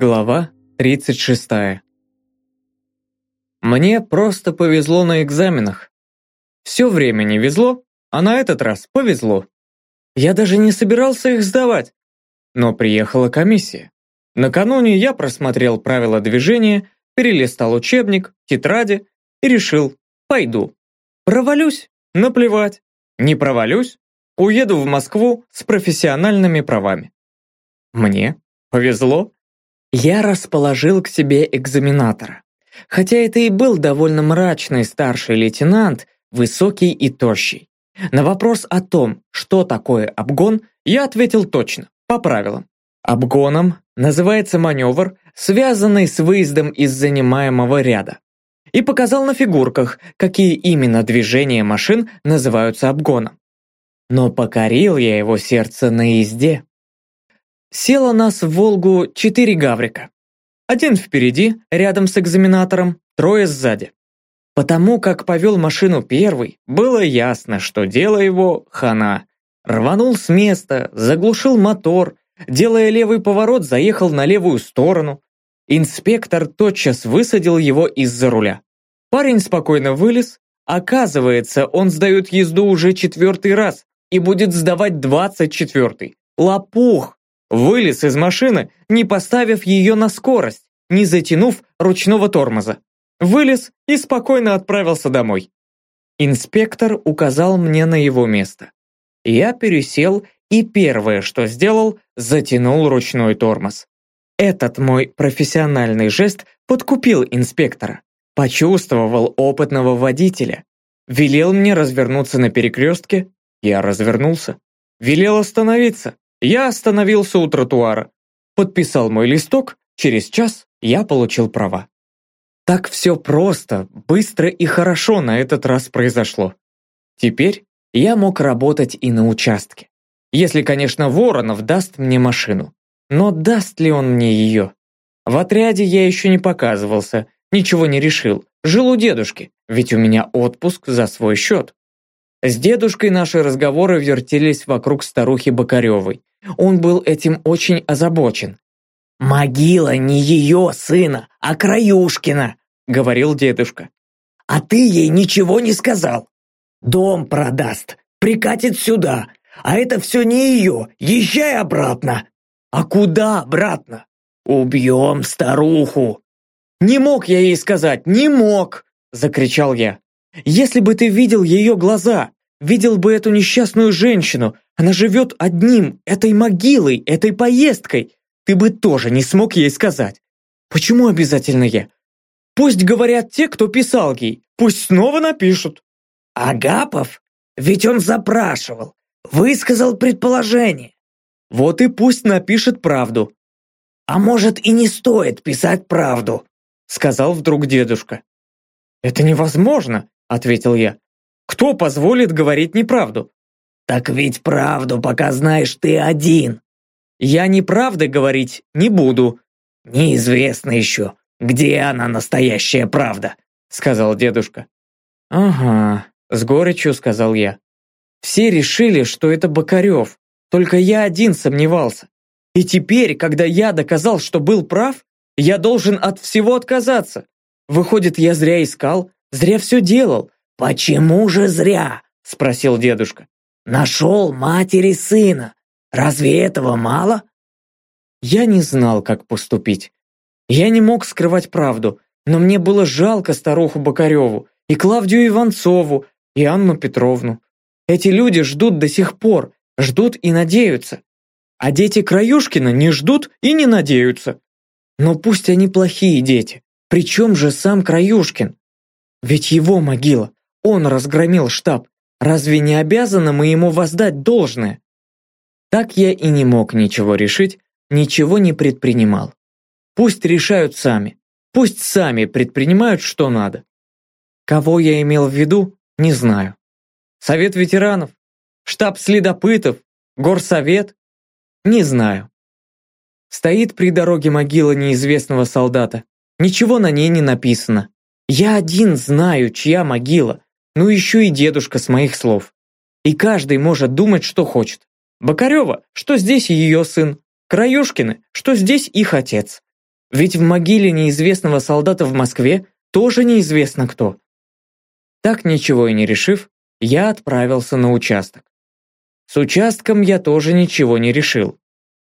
Глава 36. Мне просто повезло на экзаменах. Все время не везло, а на этот раз повезло. Я даже не собирался их сдавать. Но приехала комиссия. Накануне я просмотрел правила движения, перелистал учебник, тетради и решил, пойду. Провалюсь, наплевать. Не провалюсь, уеду в Москву с профессиональными правами. Мне повезло. Я расположил к себе экзаменатора. Хотя это и был довольно мрачный старший лейтенант, высокий и тощий. На вопрос о том, что такое обгон, я ответил точно, по правилам. Обгоном называется маневр, связанный с выездом из занимаемого ряда. И показал на фигурках, какие именно движения машин называются обгоном. Но покорил я его сердце на езде. Село нас в «Волгу» четыре гаврика. Один впереди, рядом с экзаменатором, трое сзади. Потому как повел машину первый, было ясно, что дело его хана. Рванул с места, заглушил мотор, делая левый поворот, заехал на левую сторону. Инспектор тотчас высадил его из-за руля. Парень спокойно вылез. Оказывается, он сдает езду уже четвертый раз и будет сдавать двадцать четвертый. Лопух! Вылез из машины, не поставив ее на скорость, не затянув ручного тормоза. Вылез и спокойно отправился домой. Инспектор указал мне на его место. Я пересел и первое, что сделал, затянул ручной тормоз. Этот мой профессиональный жест подкупил инспектора. Почувствовал опытного водителя. Велел мне развернуться на перекрестке. Я развернулся. Велел остановиться. Я остановился у тротуара, подписал мой листок, через час я получил права. Так все просто, быстро и хорошо на этот раз произошло. Теперь я мог работать и на участке. Если, конечно, Воронов даст мне машину. Но даст ли он мне ее? В отряде я еще не показывался, ничего не решил. Жил у дедушки, ведь у меня отпуск за свой счет. С дедушкой наши разговоры вертелись вокруг старухи Бокаревой. Он был этим очень озабочен. «Могила не ее сына, а Краюшкина», — говорил дедушка. «А ты ей ничего не сказал. Дом продаст, прикатит сюда, а это все не ее, езжай обратно». «А куда обратно?» «Убьем старуху». «Не мог я ей сказать, не мог!» — закричал я. «Если бы ты видел ее глаза, видел бы эту несчастную женщину, она живет одним, этой могилой, этой поездкой. Ты бы тоже не смог ей сказать. Почему обязательно я? Пусть говорят те, кто писал ей. Пусть снова напишут. Агапов? Ведь он запрашивал. Высказал предположение. Вот и пусть напишет правду. А может и не стоит писать правду, сказал вдруг дедушка. Это невозможно, ответил я. Кто позволит говорить неправду? «Так ведь правду пока знаешь ты один». «Я неправды говорить не буду». «Неизвестно еще, где она настоящая правда», сказал дедушка. «Ага», с горечью сказал я. «Все решили, что это Бокарев, только я один сомневался. И теперь, когда я доказал, что был прав, я должен от всего отказаться. Выходит, я зря искал, зря все делал». «Почему же зря?» – спросил дедушка. Нашел матери сына. Разве этого мало? Я не знал, как поступить. Я не мог скрывать правду, но мне было жалко старуху Бокареву, и Клавдию Иванцову, и Анну Петровну. Эти люди ждут до сих пор, ждут и надеются. А дети Краюшкина не ждут и не надеются. Но пусть они плохие дети. Причем же сам Краюшкин? Ведь его могила. Он разгромил штаб, Разве не обязаны мы ему воздать должное? Так я и не мог ничего решить, ничего не предпринимал. Пусть решают сами, пусть сами предпринимают, что надо. Кого я имел в виду, не знаю. Совет ветеранов? Штаб следопытов? Горсовет? Не знаю. Стоит при дороге могила неизвестного солдата. Ничего на ней не написано. Я один знаю, чья могила, ну еще и дедушка с моих слов. И каждый может думать, что хочет. Бокарева, что здесь ее сын. Краюшкины, что здесь их отец. Ведь в могиле неизвестного солдата в Москве тоже неизвестно кто. Так ничего и не решив, я отправился на участок. С участком я тоже ничего не решил.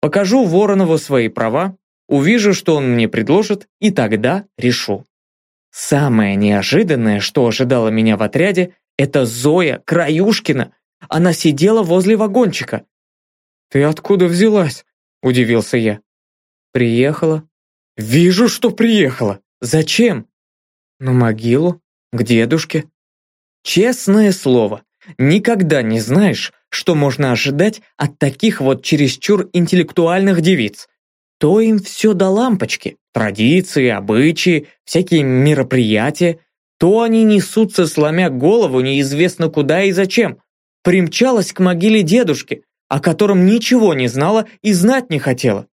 Покажу Воронову свои права, увижу, что он мне предложит, и тогда решу. Самое неожиданное, что ожидало меня в отряде, это Зоя Краюшкина. Она сидела возле вагончика. «Ты откуда взялась?» – удивился я. «Приехала». «Вижу, что приехала. Зачем?» «На могилу. К дедушке». Честное слово, никогда не знаешь, что можно ожидать от таких вот чересчур интеллектуальных девиц. То им все до лампочки, традиции, обычаи, всякие мероприятия, то они несутся, сломя голову неизвестно куда и зачем. Примчалась к могиле дедушки, о котором ничего не знала и знать не хотела.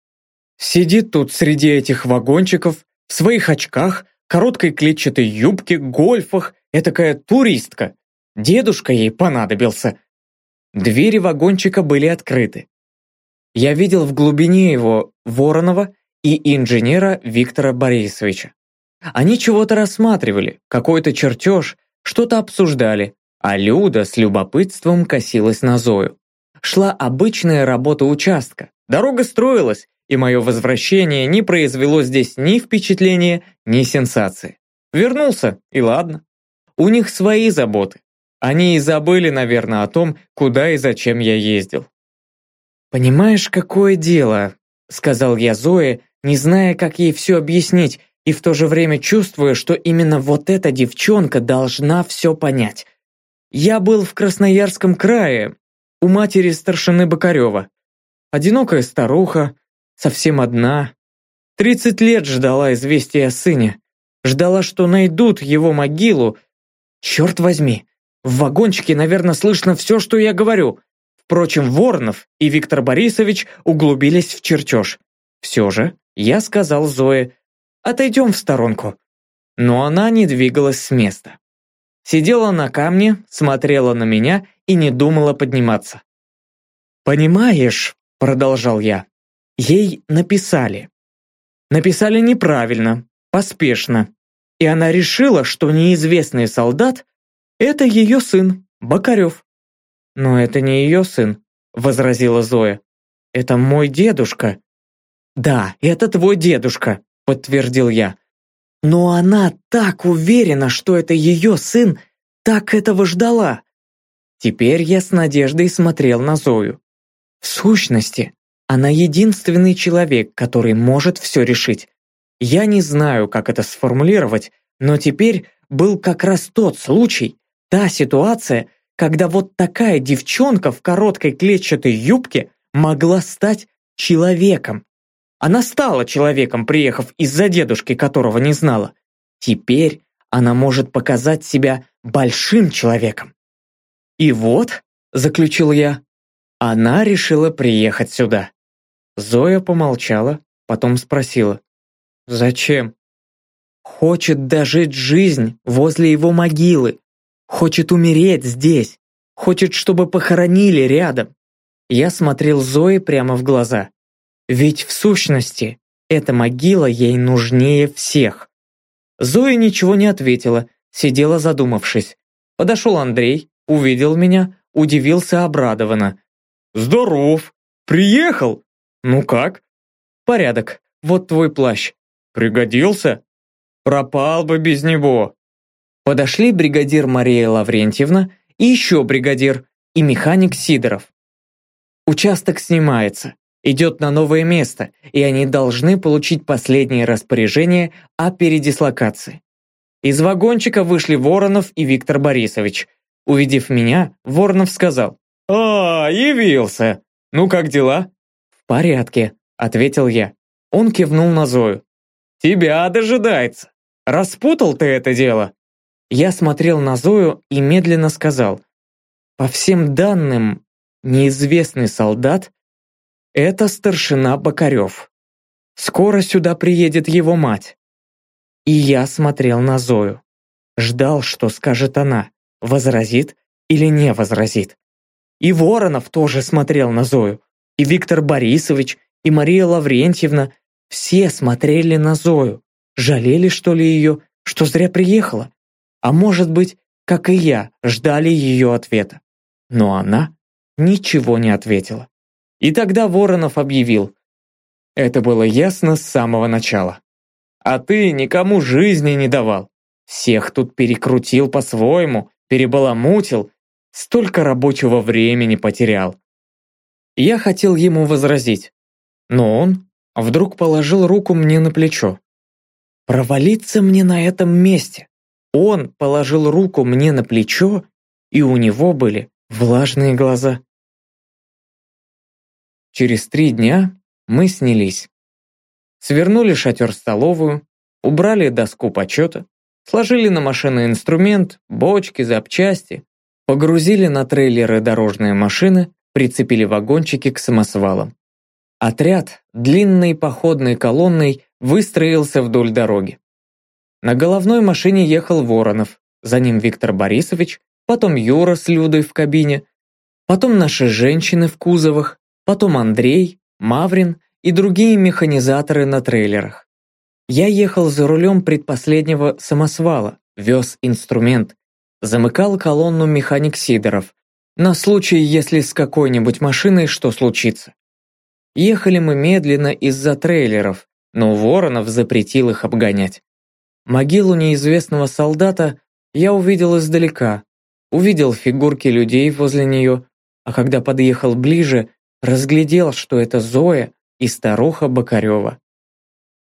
Сидит тут среди этих вагончиков, в своих очках, короткой клетчатой юбке, гольфах, этакая туристка. Дедушка ей понадобился. Двери вагончика были открыты. Я видел в глубине его Воронова и инженера Виктора Борисовича. Они чего-то рассматривали, какой-то чертеж, что-то обсуждали, а Люда с любопытством косилась на Зою. Шла обычная работа участка, дорога строилась, и мое возвращение не произвело здесь ни впечатления, ни сенсации. Вернулся, и ладно. У них свои заботы. Они и забыли, наверное, о том, куда и зачем я ездил. «Понимаешь, какое дело?» — сказал я Зое, не зная, как ей все объяснить, и в то же время чувствуя, что именно вот эта девчонка должна все понять. Я был в Красноярском крае, у матери старшины Бокарева. Одинокая старуха, совсем одна. Тридцать лет ждала известия о сыне. Ждала, что найдут его могилу. Черт возьми, в вагончике, наверное, слышно все, что я говорю. Впрочем, Воронов и Виктор Борисович углубились в чертеж. Все же я сказал Зое, отойдем в сторонку. Но она не двигалась с места. Сидела на камне, смотрела на меня и не думала подниматься. «Понимаешь», — продолжал я, — «ей написали. Написали неправильно, поспешно. И она решила, что неизвестный солдат — это ее сын, Бокарев». «Но это не ее сын», — возразила Зоя. «Это мой дедушка». «Да, это твой дедушка», — подтвердил я. «Но она так уверена, что это ее сын, так этого ждала». Теперь я с надеждой смотрел на Зою. В сущности, она единственный человек, который может все решить. Я не знаю, как это сформулировать, но теперь был как раз тот случай, та ситуация, когда вот такая девчонка в короткой клетчатой юбке могла стать человеком. Она стала человеком, приехав из-за дедушки, которого не знала. Теперь она может показать себя большим человеком. И вот, заключил я, она решила приехать сюда. Зоя помолчала, потом спросила. Зачем? Хочет дожить жизнь возле его могилы. Хочет умереть здесь. Хочет, чтобы похоронили рядом. Я смотрел Зое прямо в глаза. Ведь в сущности, эта могила ей нужнее всех. Зоя ничего не ответила, сидела задумавшись. Подошел Андрей, увидел меня, удивился обрадованно. «Здоров! Приехал! Ну как?» «Порядок. Вот твой плащ. Пригодился?» «Пропал бы без него!» Подошли бригадир Мария Лаврентьевна и еще бригадир, и механик Сидоров. Участок снимается идет на новое место, и они должны получить последнее распоряжение о передислокации. Из вагончика вышли Воронов и Виктор Борисович. Увидев меня, Воронов сказал, «А, явился! Ну как дела?» «В порядке», — ответил я. Он кивнул на Зою. «Тебя дожидается! Распутал ты это дело!» Я смотрел на Зою и медленно сказал, «По всем данным, неизвестный солдат это старшина Бокарев. Скоро сюда приедет его мать. И я смотрел на Зою. Ждал, что скажет она, возразит или не возразит. И Воронов тоже смотрел на Зою, и Виктор Борисович, и Мария Лаврентьевна, Все смотрели на Зою, жалели, что ли, ее, что зря приехала. А может быть, как и я, ждали ее ответа. Но она ничего не ответила. И тогда Воронов объявил. Это было ясно с самого начала. А ты никому жизни не давал. Всех тут перекрутил по-своему, перебаламутил, столько рабочего времени потерял. Я хотел ему возразить, но он вдруг положил руку мне на плечо. Провалиться мне на этом месте. Он положил руку мне на плечо, и у него были влажные глаза. Через три дня мы снялись. Свернули шатер-столовую, убрали доску почета, сложили на машины инструмент, бочки, запчасти, погрузили на трейлеры дорожные машины, прицепили вагончики к самосвалам. Отряд длинной походной колонной выстроился вдоль дороги. На головной машине ехал Воронов, за ним Виктор Борисович, потом Юра с Людой в кабине, потом наши женщины в кузовах, потом Андрей, Маврин и другие механизаторы на трейлерах. Я ехал за рулем предпоследнего самосвала, вез инструмент, замыкал колонну механик Сидоров, на случай, если с какой-нибудь машиной что случится. Ехали мы медленно из-за трейлеров, но Воронов запретил их обгонять. Могилу неизвестного солдата я увидел издалека, увидел фигурки людей возле нее, а когда подъехал ближе, разглядел, что это Зоя и старуха Бокарева.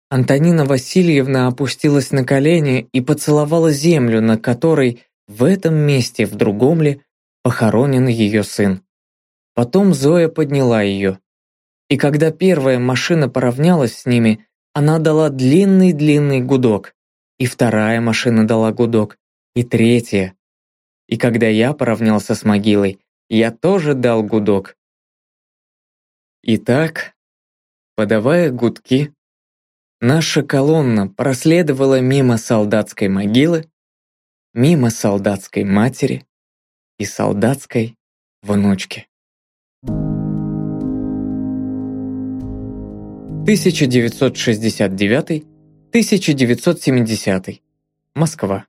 Антонина Васильевна опустилась на колени и поцеловала землю, на которой в этом месте, в другом ли, похоронен ее сын. Потом Зоя подняла ее. И когда первая машина поравнялась с ними, она дала длинный-длинный гудок. И вторая машина дала гудок. И третья. И когда я поравнялся с могилой, я тоже дал гудок. Итак, подавая гудки, наша колонна проследовала мимо солдатской могилы, мимо солдатской матери и солдатской внучки. 1969-1970. Москва.